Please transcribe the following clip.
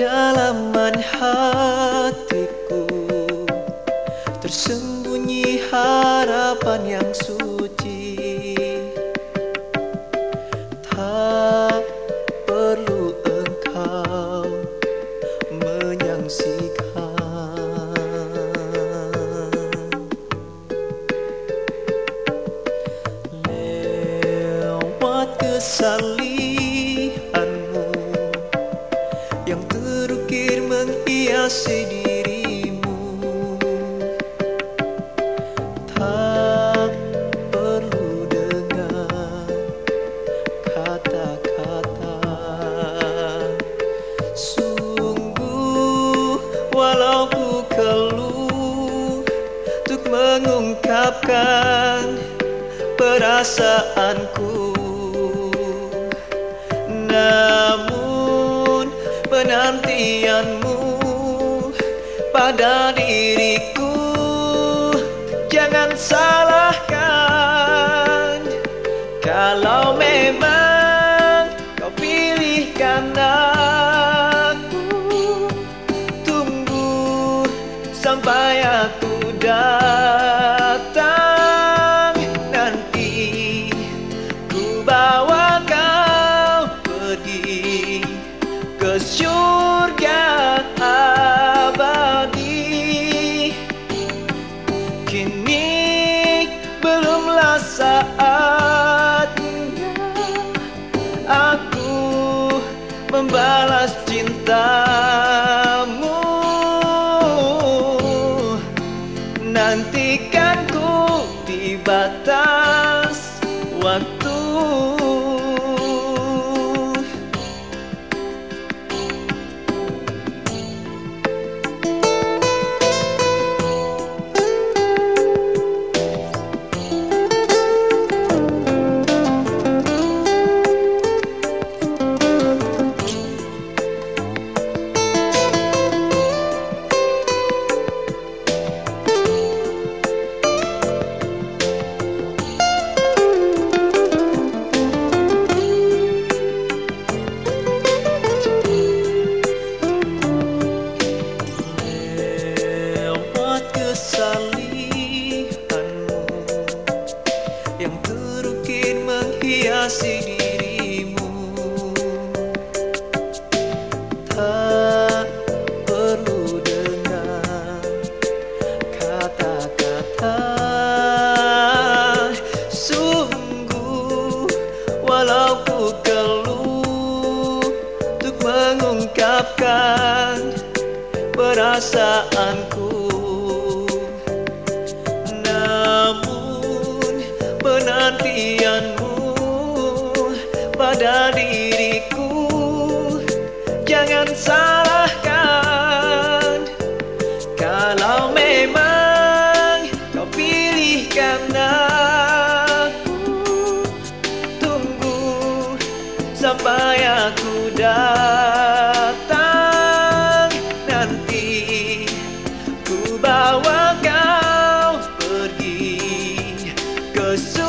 kedalaman hatiku Tersembunyi harapan yang suci. Tak perlu engkau menyangsikan Lewat kesalihanmu Yang terukir menghiasi dirimu. Tak perlu dengar kata-kata. Sungguh walau ku keluh Untuk mengungkapkan perasaanku penantianmu pada diriku Aku membalas cintamu. Nantikan ku di batas waktu perasaanku. Namun penantianmu pada diriku Jangan salahkan. Kalau memang kau pilihkan aku Tunggu sampai aku datang just